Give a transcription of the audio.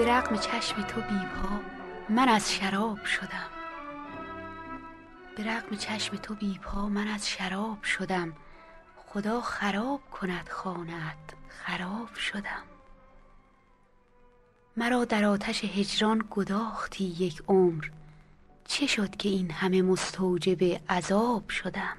به رغم چشم تو من از شراب شدم. به رغم چشم تو من از شراب شدم. خدا خراب کند خانت خراب شدم. مرا در آتش هجران گداختی یک عمر. چه شد که این همه مستوجب عذاب شدم؟